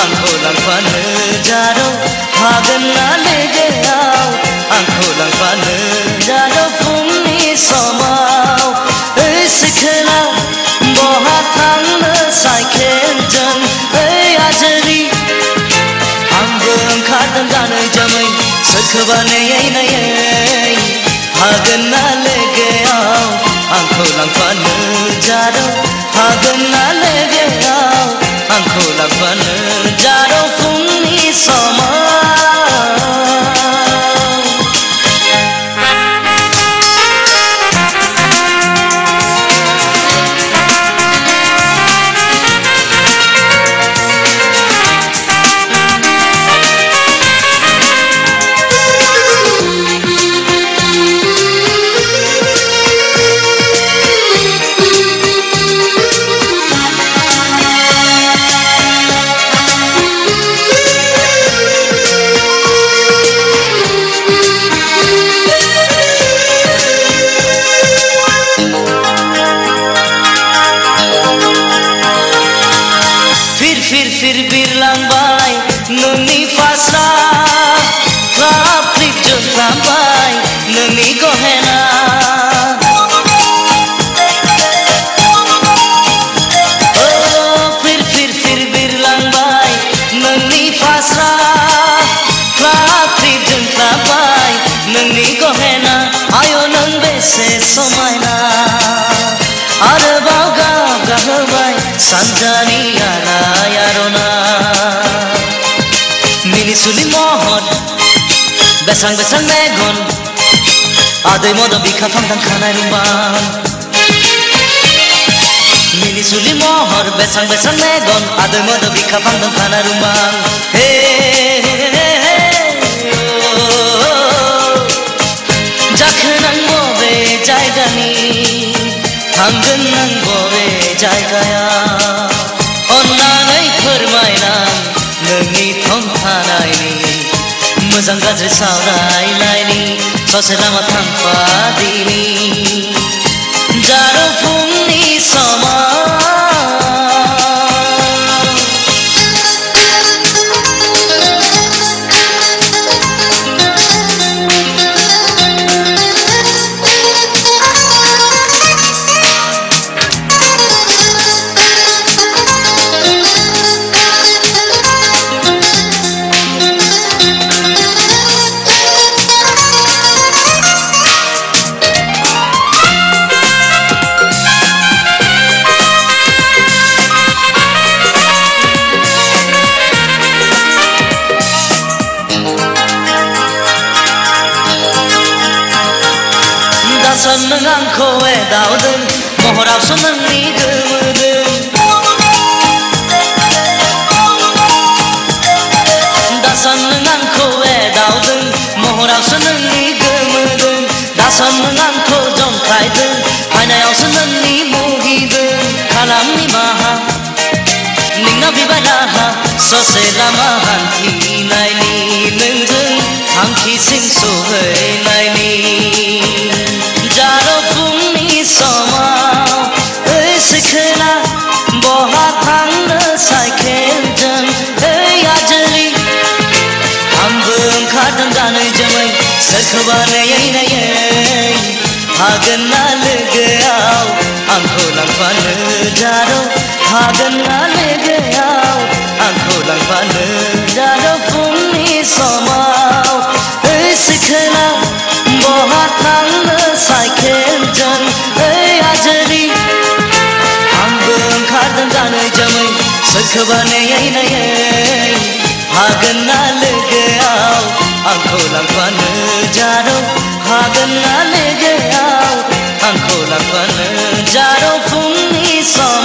आंखौ लांफानो जारौ हागोन ना लोगोआव आंखौ लांफानो जारौ फुंनि समाव ओइ सिखोना बहा थांनो साइकेलजों ओइ आजोरि आंबो ओंखारदों गानै जोमै सोरखौबा नेयै नेयै हागोन ना लोगोआव आंखौ लांफानो जारौ हागोन lambai nuni pasa Raplik jut lambai nuni gohena नंगी गहना आयो नंबे से समायना अरे बागा गहबाई संजानी आना यारो ना মিলি চুলি মহন। বেসাং বেসাং মেঘন আদৈ মদ বিখা ফাংটাং খানাই রুমান মিলি চুলি মহর বেসাং বেসাং মেঘন আদৈ মদ বিখা ফাংটাং খানাই রুমান হে জাখে নাঙ্গো রে জায়গানি থাঙ্গন নাঙ্গো मोजां गाज्रि सावरायलायनि ससे लामा थांफादिनि जारौ फुंनि समाव Lanko'ya daldım Mohrab sonunu kırmadım Dasanlı Lanko'ya daldım Mohrab sonunu kırmadım Dasanlı Lanko can kaydım Haynayal sonunu muhidim Kalam ni maha Ninga bibalaha Soselamahan हागोन ना लोगोआव आंखौ लांफानो जारौ हागोन ना लोगोआव आंखौ लांफानो जारौ फुंनि समाव ओइ सिखोना बहा थांनो साइकेलजों ओइ आजोरि आंबो ओंखारदों गानै जोमै सोरखौबा नेयै नेयै हागोन ना लोगोआव आंखौ लांफानो जारौ भागना ले गया। अंकोला बन जारो फुन्नी सौ।